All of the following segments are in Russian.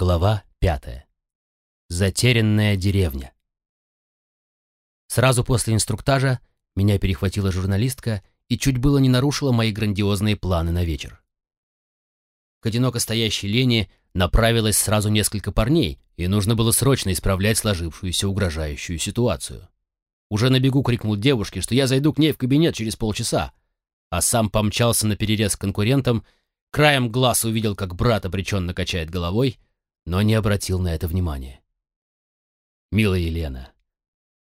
Глава пятая. Затерянная деревня. Сразу после инструктажа меня перехватила журналистка и чуть было не нарушила мои грандиозные планы на вечер. К одиноко стоящей Лене направилось сразу несколько парней, и нужно было срочно исправлять сложившуюся угрожающую ситуацию. Уже на бегу крикнул девушке, что я зайду к ней в кабинет через полчаса, а сам помчался на перерез к конкурентам, краем глаз увидел, как брат обреченно качает головой — но не обратил на это внимания. «Милая Елена,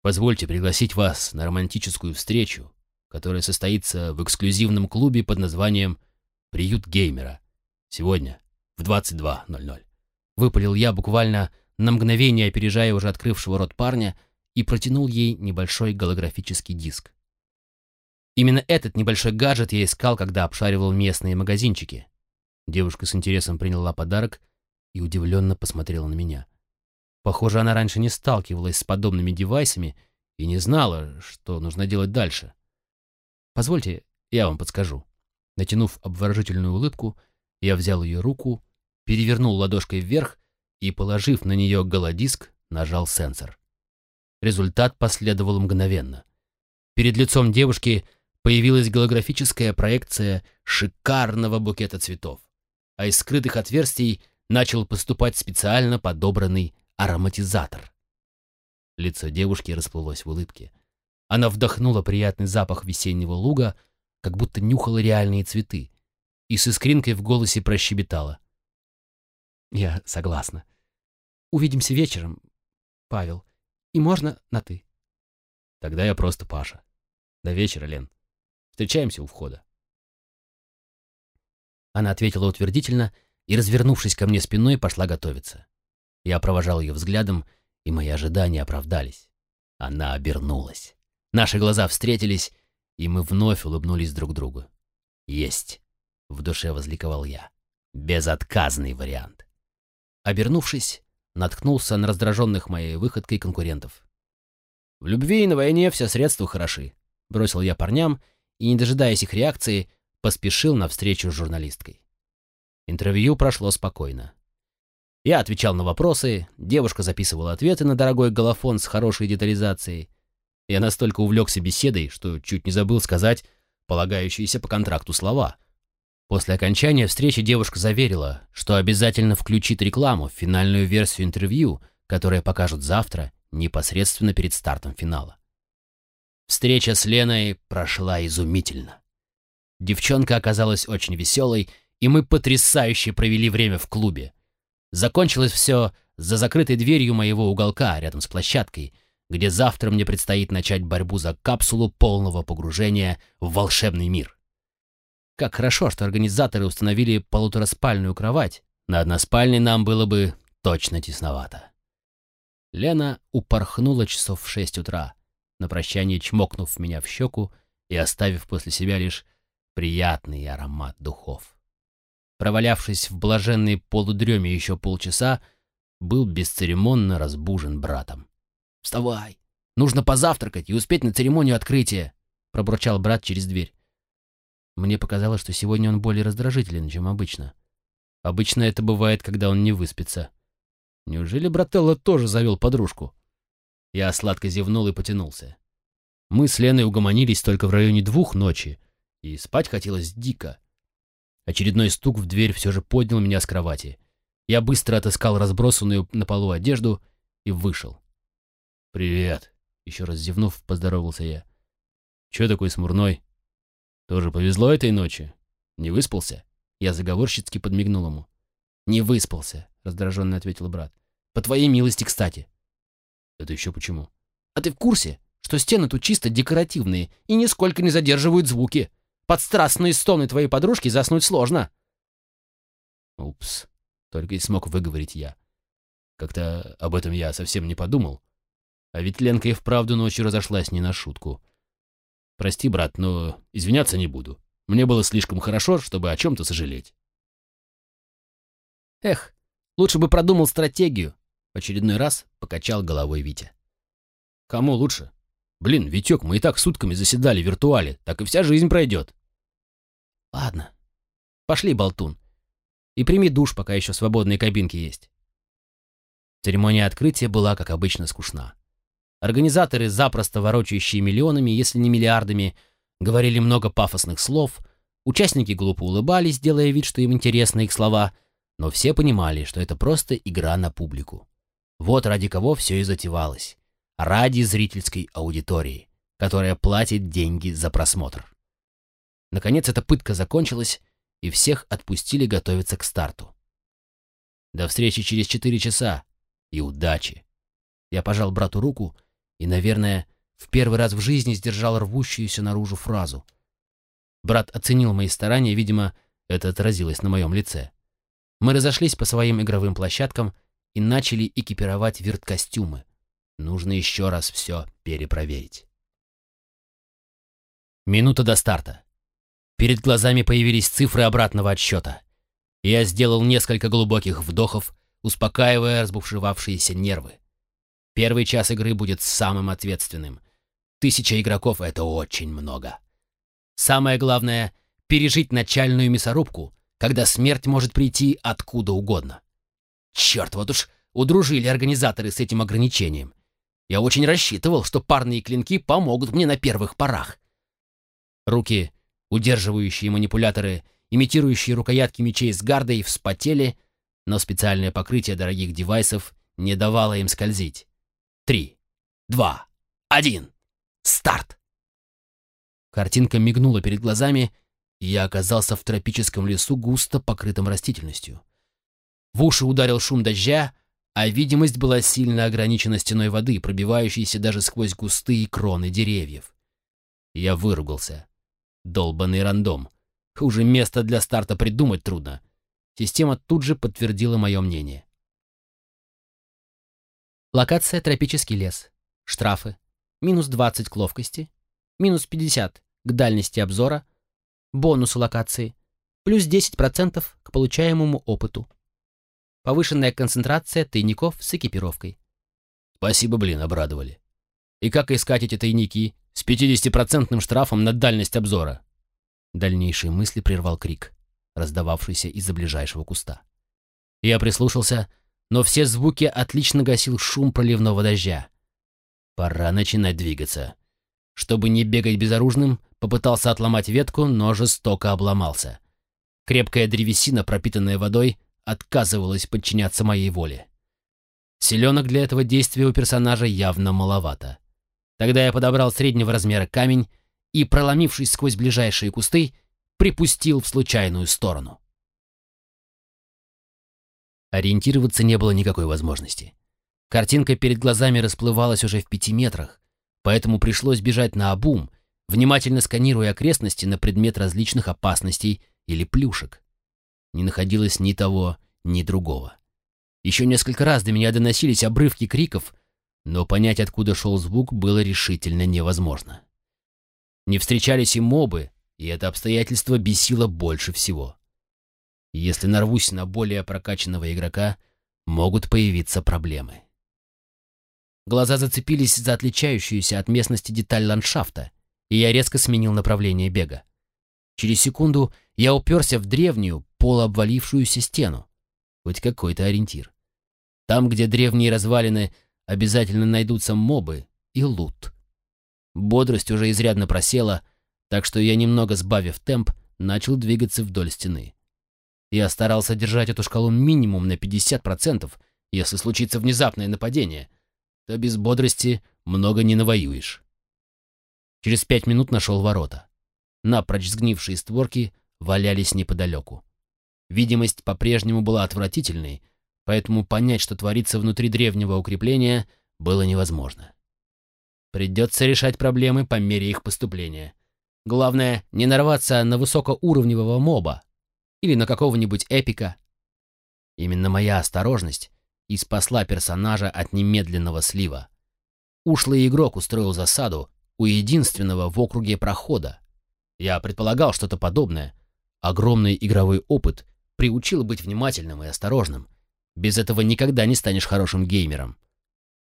позвольте пригласить вас на романтическую встречу, которая состоится в эксклюзивном клубе под названием «Приют геймера» сегодня в 22.00». Выпалил я буквально на мгновение, опережая уже открывшего рот парня, и протянул ей небольшой голографический диск. Именно этот небольшой гаджет я искал, когда обшаривал местные магазинчики. Девушка с интересом приняла подарок — и удивленно посмотрела на меня. Похоже, она раньше не сталкивалась с подобными девайсами и не знала, что нужно делать дальше. «Позвольте, я вам подскажу». Натянув обворожительную улыбку, я взял ее руку, перевернул ладошкой вверх и, положив на нее голодиск, нажал сенсор. Результат последовал мгновенно. Перед лицом девушки появилась голографическая проекция шикарного букета цветов, а из скрытых отверстий — начал поступать специально подобранный ароматизатор. Лицо девушки расплылось в улыбке. Она вдохнула приятный запах весеннего луга, как будто нюхала реальные цветы, и с искринкой в голосе прощебетала. «Я согласна. Увидимся вечером, Павел, и можно на «ты». Тогда я просто Паша. До вечера, Лен. Встречаемся у входа. Она ответила утвердительно и, развернувшись ко мне спиной, пошла готовиться. Я провожал ее взглядом, и мои ожидания оправдались. Она обернулась. Наши глаза встретились, и мы вновь улыбнулись друг другу. «Есть!» — в душе возликовал я. «Безотказный вариант!» Обернувшись, наткнулся на раздраженных моей выходкой конкурентов. «В любви и на войне все средства хороши», — бросил я парням и, не дожидаясь их реакции, поспешил навстречу с журналисткой. Интервью прошло спокойно. Я отвечал на вопросы, девушка записывала ответы на дорогой голофон с хорошей детализацией. Я настолько увлекся беседой, что чуть не забыл сказать полагающиеся по контракту слова. После окончания встречи девушка заверила, что обязательно включит рекламу в финальную версию интервью, которое покажут завтра, непосредственно перед стартом финала. Встреча с Леной прошла изумительно. Девчонка оказалась очень веселой и мы потрясающе провели время в клубе. Закончилось все за закрытой дверью моего уголка рядом с площадкой, где завтра мне предстоит начать борьбу за капсулу полного погружения в волшебный мир. Как хорошо, что организаторы установили полутораспальную кровать. На односпальной нам было бы точно тесновато. Лена упорхнула часов в шесть утра, на прощание чмокнув меня в щеку и оставив после себя лишь приятный аромат духов провалявшись в блаженной полудреме еще полчаса, был бесцеремонно разбужен братом. «Вставай! Нужно позавтракать и успеть на церемонию открытия!» — пробурчал брат через дверь. Мне показалось, что сегодня он более раздражителен, чем обычно. Обычно это бывает, когда он не выспится. Неужели брателло тоже завел подружку? Я сладко зевнул и потянулся. Мы с Леной угомонились только в районе двух ночи, и спать хотелось дико. Очередной стук в дверь все же поднял меня с кровати. Я быстро отыскал разбросанную на полу одежду и вышел. «Привет!» — еще раз зевнув, поздоровался я. «Че такой смурной? Тоже повезло этой ночи? Не выспался?» Я заговорщицки подмигнул ему. «Не выспался», — раздраженно ответил брат. «По твоей милости, кстати». «Это еще почему?» «А ты в курсе, что стены тут чисто декоративные и нисколько не задерживают звуки?» Под страстные стоны твоей подружки заснуть сложно. Упс, только и смог выговорить я. Как-то об этом я совсем не подумал. А ведь Ленка и вправду ночью разошлась не на шутку. Прости, брат, но извиняться не буду. Мне было слишком хорошо, чтобы о чем-то сожалеть. Эх, лучше бы продумал стратегию. В очередной раз покачал головой Витя. Кому лучше? Блин, Витек, мы и так сутками заседали в виртуале, так и вся жизнь пройдет. Ладно. Пошли, болтун. И прими душ, пока еще свободные кабинки есть. Церемония открытия была, как обычно, скучна. Организаторы, запросто ворочающие миллионами, если не миллиардами, говорили много пафосных слов, участники глупо улыбались, делая вид, что им интересны их слова, но все понимали, что это просто игра на публику. Вот ради кого все и затевалось. Ради зрительской аудитории, которая платит деньги за просмотр. Наконец эта пытка закончилась, и всех отпустили готовиться к старту. До встречи через четыре часа и удачи. Я пожал брату руку и, наверное, в первый раз в жизни сдержал рвущуюся наружу фразу. Брат оценил мои старания, видимо, это отразилось на моем лице. Мы разошлись по своим игровым площадкам и начали экипировать вирт-костюмы. Нужно еще раз все перепроверить. Минута до старта. Перед глазами появились цифры обратного отсчета. Я сделал несколько глубоких вдохов, успокаивая разбушевавшиеся нервы. Первый час игры будет самым ответственным. Тысяча игроков — это очень много. Самое главное — пережить начальную мясорубку, когда смерть может прийти откуда угодно. Черт, вот уж удружили организаторы с этим ограничением. Я очень рассчитывал, что парные клинки помогут мне на первых порах. Руки, удерживающие манипуляторы, имитирующие рукоятки мечей с гардой, вспотели, но специальное покрытие дорогих девайсов не давало им скользить. Три, два, один, старт! Картинка мигнула перед глазами, и я оказался в тропическом лесу, густо покрытым растительностью. В уши ударил шум дождя, а видимость была сильно ограничена стеной воды, пробивающейся даже сквозь густые кроны деревьев. Я выругался. Долбанный рандом. Хуже места для старта придумать трудно. Система тут же подтвердила мое мнение. Локация «Тропический лес». Штрафы. Минус 20 к ловкости. Минус 50 к дальности обзора. Бонусы локации. Плюс 10% к получаемому опыту. Повышенная концентрация тайников с экипировкой. Спасибо, блин, обрадовали. И как искать эти тайники с 50% штрафом на дальность обзора? Дальнейшие мысли прервал крик, раздававшийся из-за ближайшего куста. Я прислушался, но все звуки отлично гасил шум проливного дождя. Пора начинать двигаться. Чтобы не бегать безоружным, попытался отломать ветку, но жестоко обломался. Крепкая древесина, пропитанная водой, отказывалась подчиняться моей воле. Селенок для этого действия у персонажа явно маловато. Тогда я подобрал среднего размера камень и, проломившись сквозь ближайшие кусты, припустил в случайную сторону. Ориентироваться не было никакой возможности. Картинка перед глазами расплывалась уже в пяти метрах, поэтому пришлось бежать на обум, внимательно сканируя окрестности на предмет различных опасностей или плюшек не находилось ни того, ни другого. Еще несколько раз до меня доносились обрывки криков, но понять, откуда шел звук, было решительно невозможно. Не встречались и мобы, и это обстоятельство бесило больше всего. Если нарвусь на более прокачанного игрока, могут появиться проблемы. Глаза зацепились за отличающуюся от местности деталь ландшафта, и я резко сменил направление бега. Через секунду я уперся в древнюю, полуобвалившуюся стену. Хоть какой-то ориентир. Там, где древние развалины, обязательно найдутся мобы и лут. Бодрость уже изрядно просела, так что я, немного сбавив темп, начал двигаться вдоль стены. Я старался держать эту шкалу минимум на 50%, если случится внезапное нападение, то без бодрости много не навоюешь. Через пять минут нашел ворота. Напрочь сгнившие створки валялись неподалеку. Видимость по-прежнему была отвратительной, поэтому понять, что творится внутри древнего укрепления, было невозможно. Придется решать проблемы по мере их поступления. Главное, не нарваться на высокоуровневого моба или на какого-нибудь эпика. Именно моя осторожность и спасла персонажа от немедленного слива. Ушлый игрок устроил засаду у единственного в округе прохода. Я предполагал что-то подобное. Огромный игровой опыт приучил быть внимательным и осторожным. Без этого никогда не станешь хорошим геймером.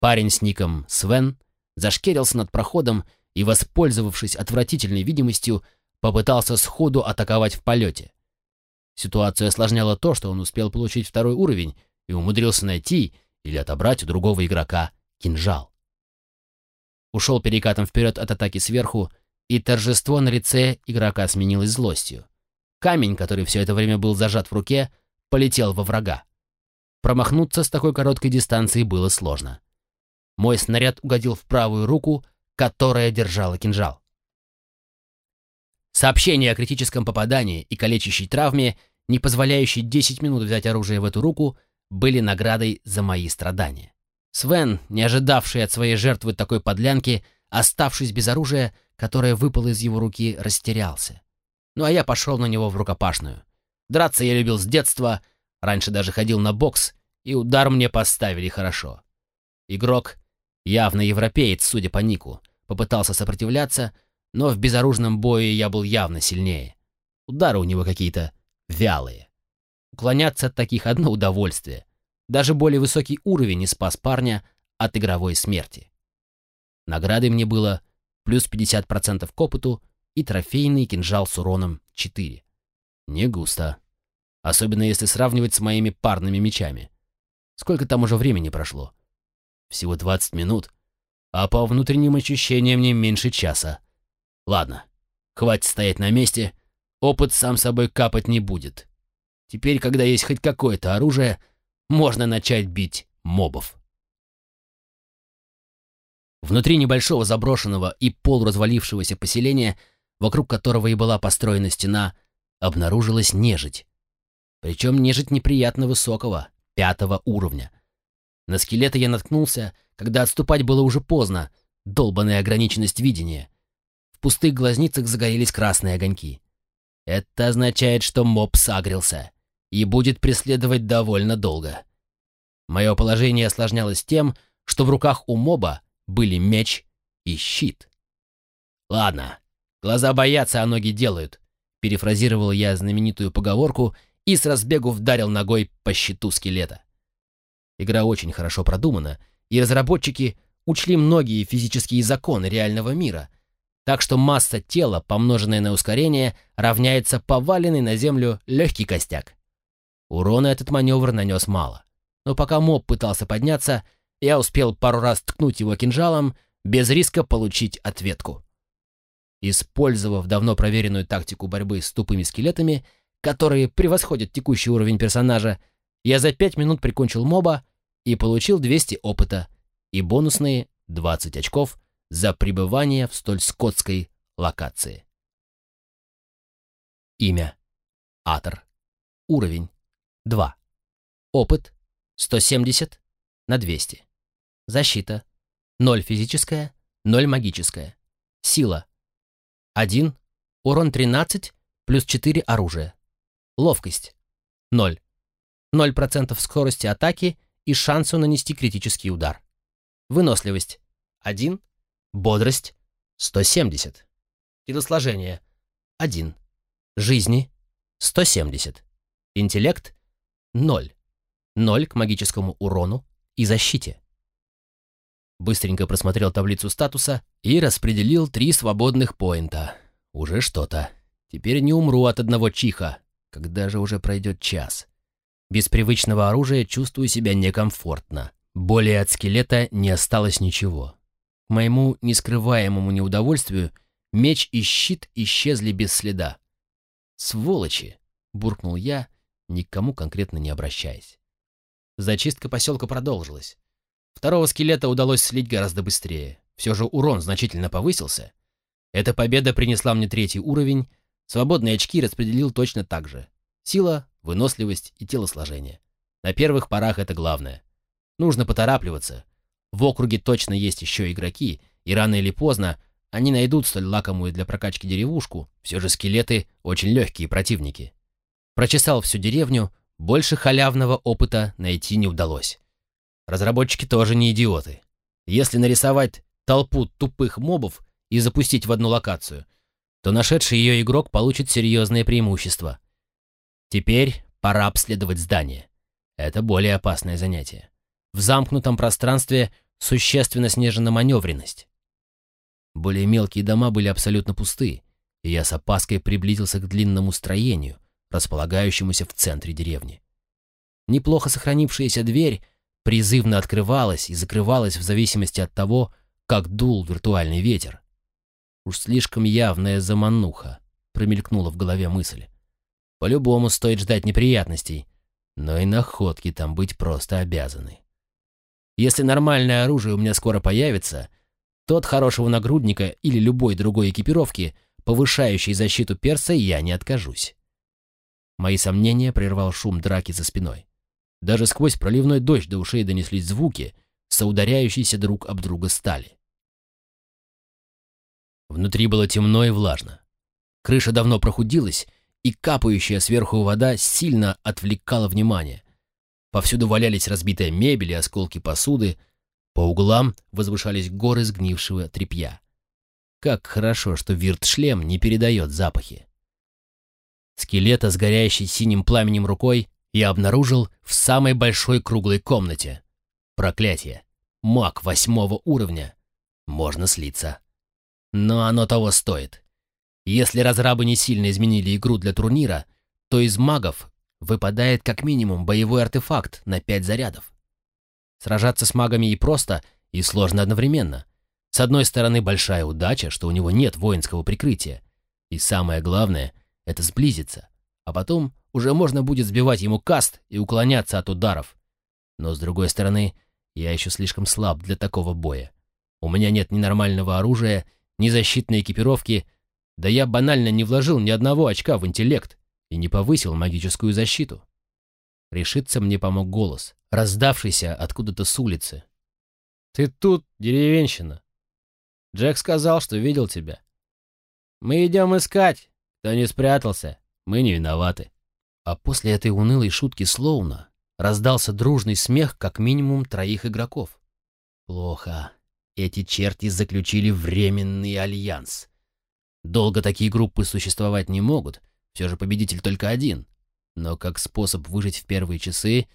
Парень с ником Свен зашкерился над проходом и, воспользовавшись отвратительной видимостью, попытался сходу атаковать в полете. Ситуацию осложняло то, что он успел получить второй уровень и умудрился найти или отобрать у другого игрока кинжал. Ушел перекатом вперед от атаки сверху, и торжество на лице игрока сменилось злостью. Камень, который все это время был зажат в руке, полетел во врага. Промахнуться с такой короткой дистанции было сложно. Мой снаряд угодил в правую руку, которая держала кинжал. Сообщение о критическом попадании и калечащей травме, не позволяющей 10 минут взять оружие в эту руку, были наградой за мои страдания. Свен, не ожидавший от своей жертвы такой подлянки, оставшись без оружия, которое выпало из его руки, растерялся. Ну а я пошел на него в рукопашную. Драться я любил с детства, раньше даже ходил на бокс, и удар мне поставили хорошо. Игрок, явно европеец, судя по нику, попытался сопротивляться, но в безоружном бою я был явно сильнее. Удары у него какие-то вялые. Уклоняться от таких одно удовольствие. Даже более высокий уровень не спас парня от игровой смерти. Наградой мне было плюс 50% к опыту и трофейный кинжал с уроном 4. Не густо. Особенно если сравнивать с моими парными мечами. Сколько там уже времени прошло? Всего 20 минут, а по внутренним ощущениям не меньше часа. Ладно, хватит стоять на месте, опыт сам собой капать не будет. Теперь, когда есть хоть какое-то оружие, можно начать бить мобов. Внутри небольшого заброшенного и полуразвалившегося поселения, вокруг которого и была построена стена, обнаружилась нежить. Причем нежить неприятно высокого, пятого уровня. На скелеты я наткнулся, когда отступать было уже поздно, долбанная ограниченность видения. В пустых глазницах загорелись красные огоньки. Это означает, что моб сагрился и будет преследовать довольно долго. Мое положение осложнялось тем, что в руках у моба были меч и щит. «Ладно, глаза боятся, а ноги делают», — перефразировал я знаменитую поговорку и с разбегу вдарил ногой по щиту скелета. Игра очень хорошо продумана, и разработчики учли многие физические законы реального мира, так что масса тела, помноженная на ускорение, равняется поваленный на землю легкий костяк. Урона этот маневр нанес мало. Но пока моб пытался подняться, я успел пару раз ткнуть его кинжалом, без риска получить ответку. Использовав давно проверенную тактику борьбы с тупыми скелетами, которые превосходят текущий уровень персонажа, я за пять минут прикончил моба и получил 200 опыта и бонусные 20 очков за пребывание в столь скотской локации. Имя. Атор. Уровень. 2. Опыт 170 на 200. Защита 0 физическая, 0 магическая. Сила 1. Урон 13 плюс 4 оружия. Ловкость 0. 0% скорости атаки и шансу нанести критический удар. Выносливость 1. Бодрость 170. Телосложение 1. Жизни 170. Интеллект 0. 0 к магическому урону и защите. Быстренько просмотрел таблицу статуса и распределил три свободных поинта. Уже что-то. Теперь не умру от одного чиха. Когда же уже пройдет час? Без привычного оружия чувствую себя некомфортно. Более от скелета не осталось ничего. К моему нескрываемому неудовольствию меч и щит исчезли без следа. «Сволочи!» — буркнул я, никому конкретно не обращаясь. Зачистка поселка продолжилась. Второго скелета удалось слить гораздо быстрее. Все же урон значительно повысился. Эта победа принесла мне третий уровень. Свободные очки распределил точно так же. Сила, выносливость и телосложение. На первых порах это главное. Нужно поторапливаться. В округе точно есть еще игроки, и рано или поздно они найдут столь лакомую для прокачки деревушку. Все же скелеты очень легкие противники. Прочесал всю деревню, больше халявного опыта найти не удалось. Разработчики тоже не идиоты. Если нарисовать толпу тупых мобов и запустить в одну локацию, то нашедший ее игрок получит серьезное преимущество. Теперь пора обследовать здание. Это более опасное занятие. В замкнутом пространстве существенно снижена маневренность. Более мелкие дома были абсолютно пусты, и я с опаской приблизился к длинному строению, располагающемуся в центре деревни. Неплохо сохранившаяся дверь призывно открывалась и закрывалась в зависимости от того, как дул виртуальный ветер. Уж слишком явная замануха, промелькнула в голове мысль. По-любому стоит ждать неприятностей, но и находки там быть просто обязаны. Если нормальное оружие у меня скоро появится, то от хорошего нагрудника или любой другой экипировки, повышающей защиту перса, я не откажусь. Мои сомнения прервал шум драки за спиной. Даже сквозь проливной дождь до ушей донеслись звуки, соударяющиеся друг об друга стали. Внутри было темно и влажно. Крыша давно прохудилась, и капающая сверху вода сильно отвлекала внимание. Повсюду валялись разбитая мебель и осколки посуды, по углам возвышались горы сгнившего тряпья. Как хорошо, что вирт-шлем не передает запахи. Скелета с горящей синим пламенем рукой я обнаружил в самой большой круглой комнате. Проклятие. Маг восьмого уровня. Можно слиться. Но оно того стоит. Если разрабы не сильно изменили игру для турнира, то из магов выпадает как минимум боевой артефакт на пять зарядов. Сражаться с магами и просто, и сложно одновременно. С одной стороны, большая удача, что у него нет воинского прикрытия. И самое главное — это сблизиться. А потом уже можно будет сбивать ему каст и уклоняться от ударов. Но с другой стороны, я еще слишком слаб для такого боя. У меня нет ни нормального оружия, ни защитной экипировки, да я банально не вложил ни одного очка в интеллект и не повысил магическую защиту. Решиться мне помог голос, раздавшийся откуда-то с улицы. «Ты тут, деревенщина. Джек сказал, что видел тебя. Мы идем искать. Кто не спрятался, мы не виноваты». А после этой унылой шутки Слоуна раздался дружный смех как минимум троих игроков. «Плохо. Эти черти заключили временный альянс. Долго такие группы существовать не могут, все же победитель только один. Но как способ выжить в первые часы,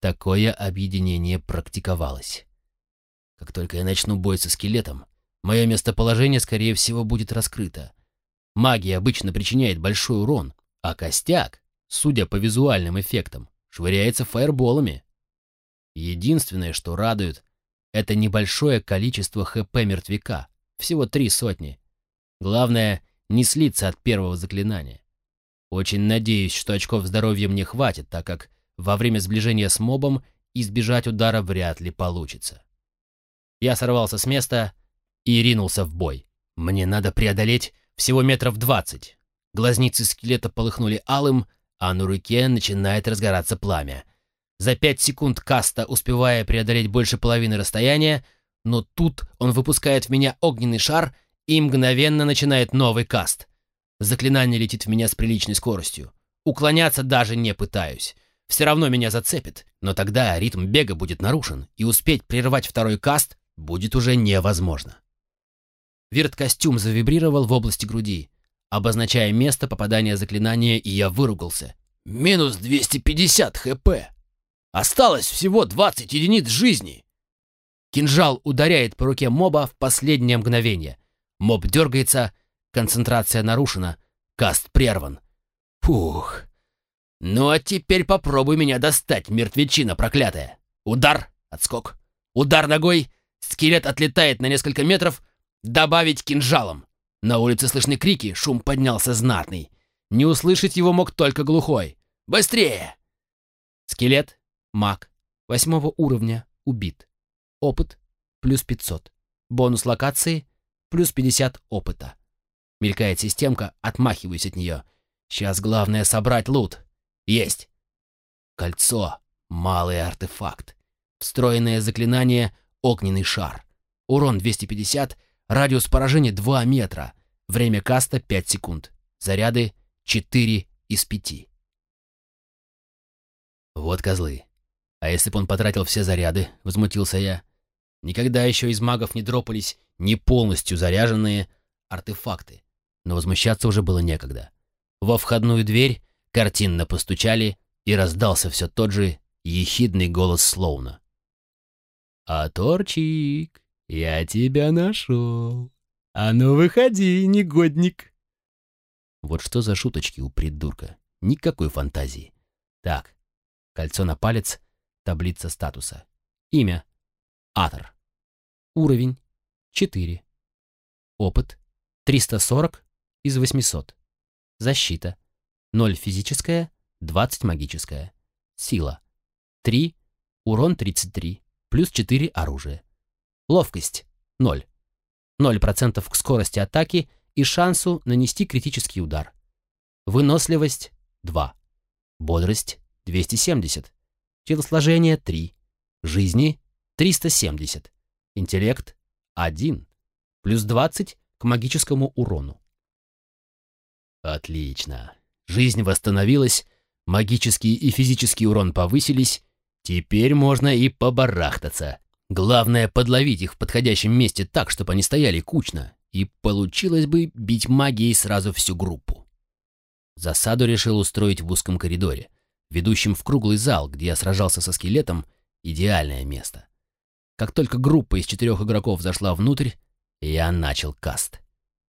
такое объединение практиковалось. Как только я начну бой со скелетом, мое местоположение, скорее всего, будет раскрыто. Магия обычно причиняет большой урон, а костяк, судя по визуальным эффектам, швыряется фаерболами. Единственное, что радует, это небольшое количество ХП мертвяка, всего три сотни. Главное, не слиться от первого заклинания. Очень надеюсь, что очков здоровья мне хватит, так как во время сближения с мобом избежать удара вряд ли получится. Я сорвался с места и ринулся в бой. Мне надо преодолеть всего метров двадцать. Глазницы скелета полыхнули алым, а на руке начинает разгораться пламя. За пять секунд каста, успевая преодолеть больше половины расстояния, но тут он выпускает в меня огненный шар и мгновенно начинает новый каст. Заклинание летит в меня с приличной скоростью. Уклоняться даже не пытаюсь. Все равно меня зацепит, но тогда ритм бега будет нарушен, и успеть прервать второй каст будет уже невозможно. Вирт-костюм завибрировал в области груди, обозначая место попадания заклинания, и я выругался. «Минус 250 хп!» Осталось всего 20 единиц жизни. Кинжал ударяет по руке моба в последнее мгновение. Моб дергается, концентрация нарушена, каст прерван. Фух. Ну а теперь попробуй меня достать, мертвечина проклятая. Удар, отскок. Удар ногой, скелет отлетает на несколько метров, добавить кинжалом. На улице слышны крики, шум поднялся знатный. Не услышать его мог только глухой. «Быстрее!» Скелет Маг. Восьмого уровня. Убит. Опыт. Плюс 500. Бонус локации. Плюс 50 опыта. Мелькает системка, отмахиваюсь от нее. Сейчас главное собрать лут. Есть. Кольцо. Малый артефакт. Встроенное заклинание «Огненный шар». Урон 250, радиус поражения 2 метра. Время каста 5 секунд. Заряды 4 из 5. Вот козлы. А если бы он потратил все заряды, возмутился я. Никогда еще из магов не дропались не полностью заряженные артефакты. Но возмущаться уже было некогда. Во входную дверь картинно постучали, и раздался все тот же ехидный голос Слоуна. «А Торчик, я тебя нашел. А ну выходи, негодник!» Вот что за шуточки у придурка. Никакой фантазии. Так, кольцо на палец — таблица статуса. Имя. Атор. Уровень. 4. Опыт. 340 из 800. Защита. 0 физическая, 20 магическая. Сила. 3. Урон 33. Плюс 4 оружие. Ловкость. 0. 0% к скорости атаки и шансу нанести критический удар. Выносливость 2. Бодрость 270. Телосложение 3. Жизни 370. Интеллект 1. Плюс 20 к магическому урону. Отлично. Жизнь восстановилась, магический и физический урон повысились, теперь можно и побарахтаться. Главное подловить их в подходящем месте так, чтобы они стояли кучно, и получилось бы бить магией сразу всю группу. Засаду решил устроить в узком коридоре, ведущем в круглый зал, где я сражался со скелетом, идеальное место. Как только группа из четырех игроков зашла внутрь, я начал каст.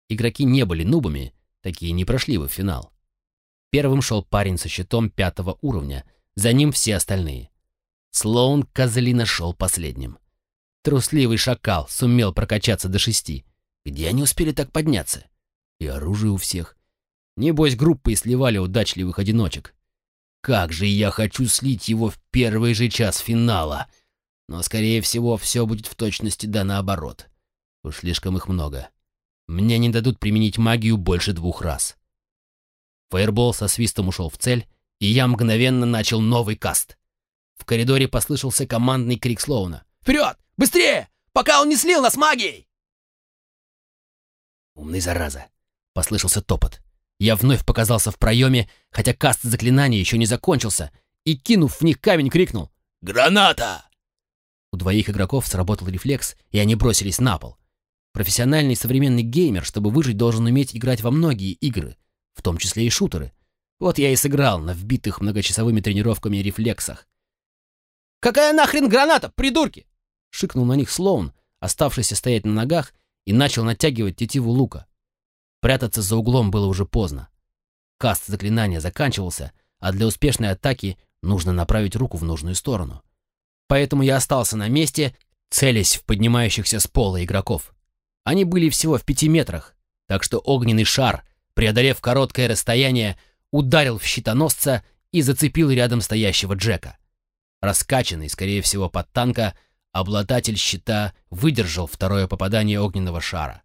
Игроки не были нубами, такие не прошли в финал. Первым шел парень со щитом пятого уровня, за ним все остальные. Слоун Козлина шел последним. Трусливый шакал сумел прокачаться до шести. Где они успели так подняться? И оружие у всех. Небось, группы сливали удачливых одиночек. Как же я хочу слить его в первый же час финала! Но, скорее всего, все будет в точности да наоборот. Уж слишком их много. Мне не дадут применить магию больше двух раз. Фаербол со свистом ушел в цель, и я мгновенно начал новый каст. В коридоре послышался командный крик Слоуна. «Вперед! Быстрее! Пока он не слил нас магией!» «Умный зараза!» — послышался топот. Я вновь показался в проеме, хотя каст заклинания еще не закончился, и, кинув в них камень, крикнул «Граната!». У двоих игроков сработал рефлекс, и они бросились на пол. Профессиональный современный геймер, чтобы выжить, должен уметь играть во многие игры, в том числе и шутеры. Вот я и сыграл на вбитых многочасовыми тренировками рефлексах. «Какая нахрен граната, придурки?» — шикнул на них Слоун, оставшийся стоять на ногах, и начал натягивать тетиву лука. Прятаться за углом было уже поздно. Каст заклинания заканчивался, а для успешной атаки нужно направить руку в нужную сторону. Поэтому я остался на месте, целясь в поднимающихся с пола игроков. Они были всего в пяти метрах, так что огненный шар, преодолев короткое расстояние, ударил в щитоносца и зацепил рядом стоящего Джека. Раскачанный, скорее всего, под танка, обладатель щита выдержал второе попадание огненного шара.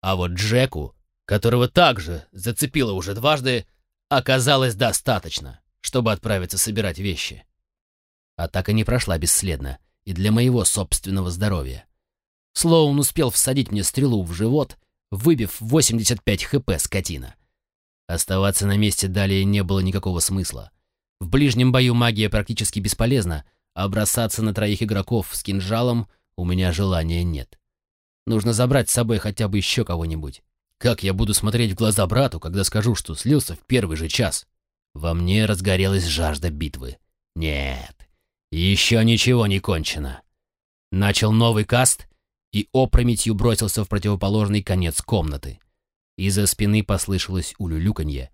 А вот Джеку, которого также зацепило уже дважды, оказалось достаточно, чтобы отправиться собирать вещи. Атака не прошла бесследно и для моего собственного здоровья. Слоун успел всадить мне стрелу в живот, выбив 85 хп скотина. Оставаться на месте далее не было никакого смысла. В ближнем бою магия практически бесполезна, а бросаться на троих игроков с кинжалом у меня желания нет. Нужно забрать с собой хотя бы еще кого-нибудь. Как я буду смотреть в глаза брату, когда скажу, что слился в первый же час? Во мне разгорелась жажда битвы. Нет, еще ничего не кончено. Начал новый каст и опрометью бросился в противоположный конец комнаты. Из-за спины послышалось улюлюканье.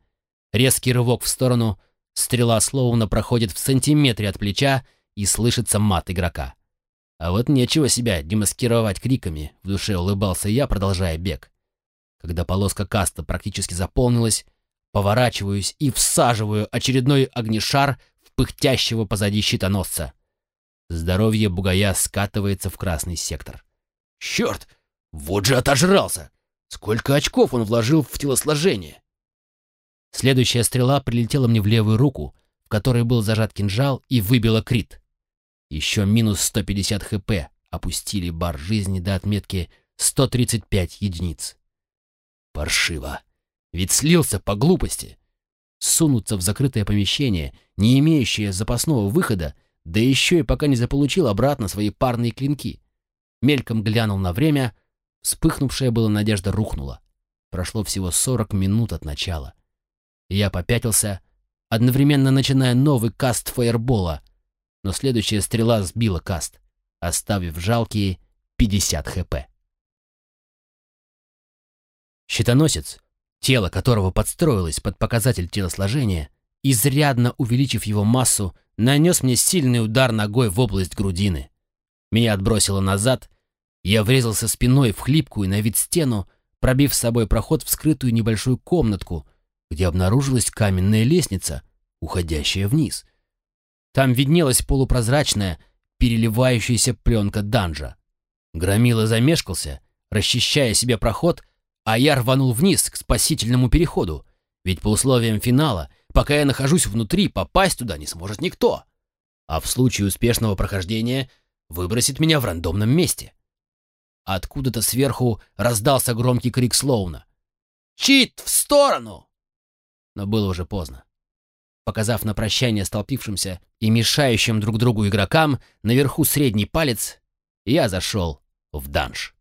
Резкий рывок в сторону, стрела словно проходит в сантиметре от плеча и слышится мат игрока. А вот нечего себя демаскировать криками, в душе улыбался я, продолжая бег. Когда полоска каста практически заполнилась, поворачиваюсь и всаживаю очередной огнешар в пыхтящего позади щитоносца. Здоровье бугая скатывается в красный сектор. Черт! Вот же отожрался! Сколько очков он вложил в телосложение! Следующая стрела прилетела мне в левую руку, в которой был зажат кинжал, и выбила крит. Еще минус 150 хп опустили бар жизни до отметки 135 единиц. Паршиво. Ведь слился по глупости. Сунуться в закрытое помещение, не имеющее запасного выхода, да еще и пока не заполучил обратно свои парные клинки мельком глянул на время, вспыхнувшая была надежда рухнула. Прошло всего сорок минут от начала. Я попятился, одновременно начиная новый каст фаербола, но следующая стрела сбила каст, оставив жалкие 50 хп. Щитоносец, тело которого подстроилось под показатель телосложения, изрядно увеличив его массу, нанес мне сильный удар ногой в область грудины. Меня отбросило назад, я врезался спиной в хлипкую на вид стену, пробив с собой проход в скрытую небольшую комнатку, где обнаружилась каменная лестница, уходящая вниз. Там виднелась полупрозрачная, переливающаяся пленка данжа. Громила замешкался, расчищая себе проход, а я рванул вниз к спасительному переходу, ведь по условиям финала, пока я нахожусь внутри, попасть туда не сможет никто. А в случае успешного прохождения выбросит меня в рандомном месте. Откуда-то сверху раздался громкий крик Слоуна. «Чит, в сторону!» Но было уже поздно. Показав на прощание столпившимся и мешающим друг другу игрокам наверху средний палец, я зашел в данж.